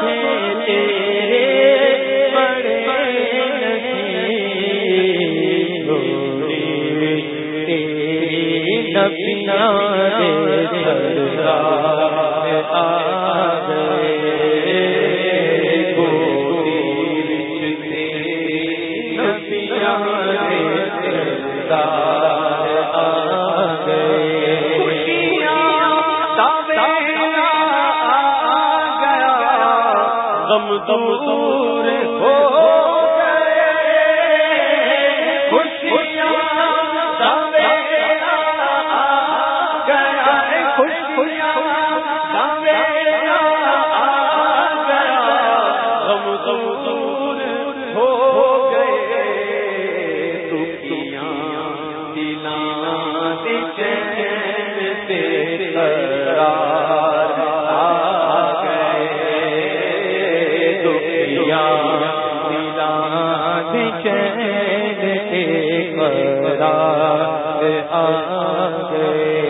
گوشت غم دور ہو خوش غم دور مرا آ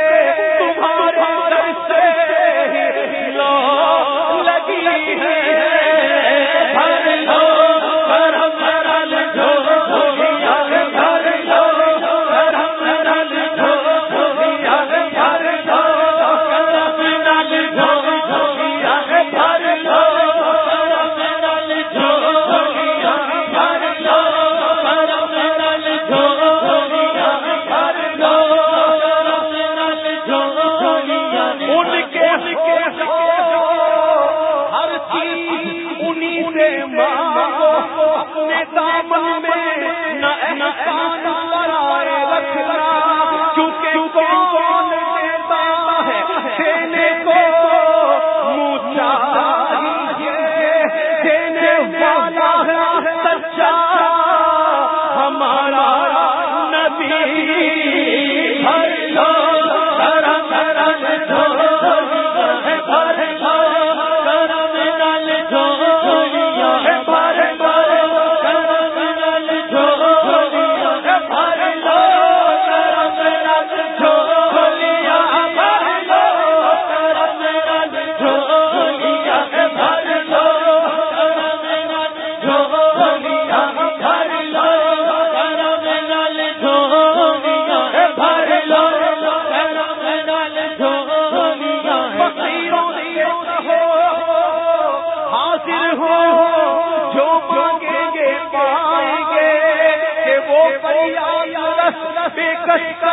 دولت بے کش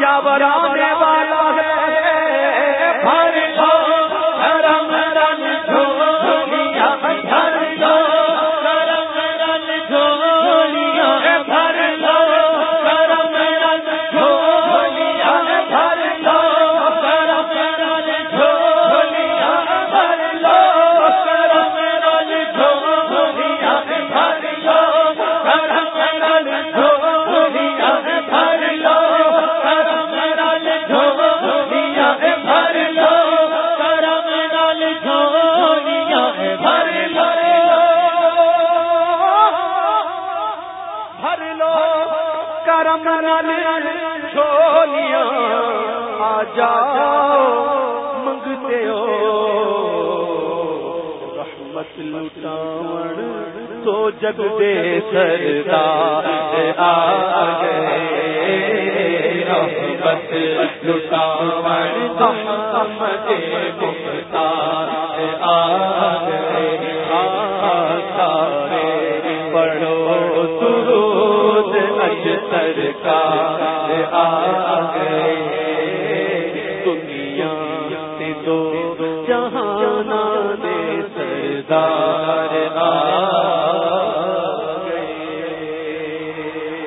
یا برانے والا جگ دے سردار آ گئے۔ رحمت تم مختار آ گئے۔ سارے پڑھو درود